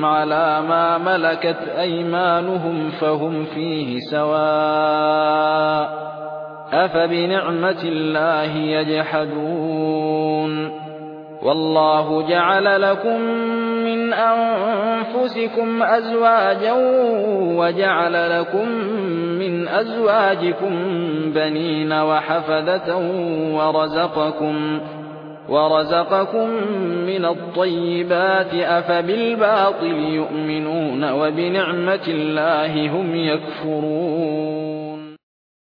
رزقهم على ما ملكت أيمانهم فهم فيه سواء أفبنعمة الله يجحدون والله جعل لكم من أنفسكم أزواجا وجعل لكم من أزواجكم بنين وحفدة ورزقكم ورزقكم من الطيبات أفبالباطل يؤمنون وبنعمة الله هم يكفرون